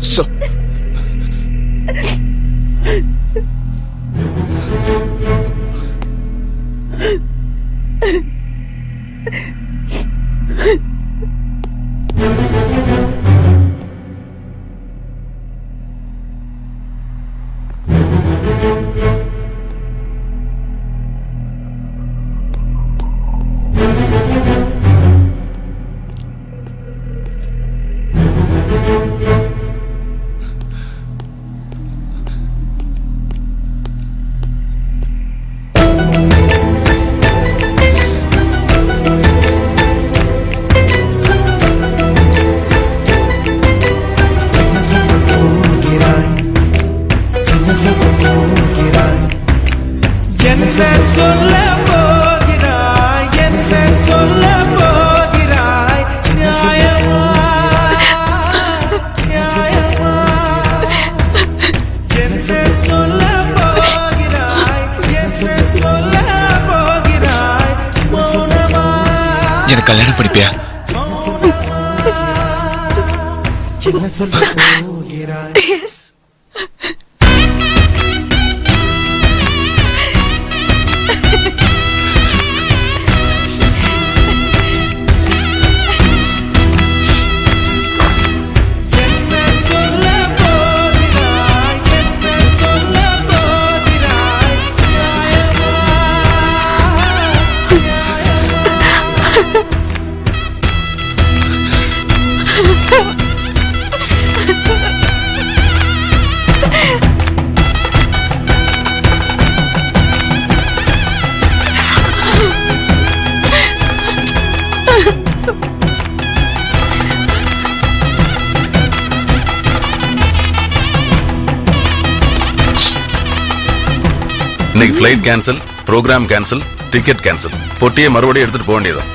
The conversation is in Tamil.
是。எனக்கு கல்யாணம் படிப்பியா என்ன சொல்ல போகிறாய்? இன்னைக்கு flight cancel programme cancel ticket cancel பொட்டியை மறுபடியும் எடுத்துட்டு போக வேண்டியதான்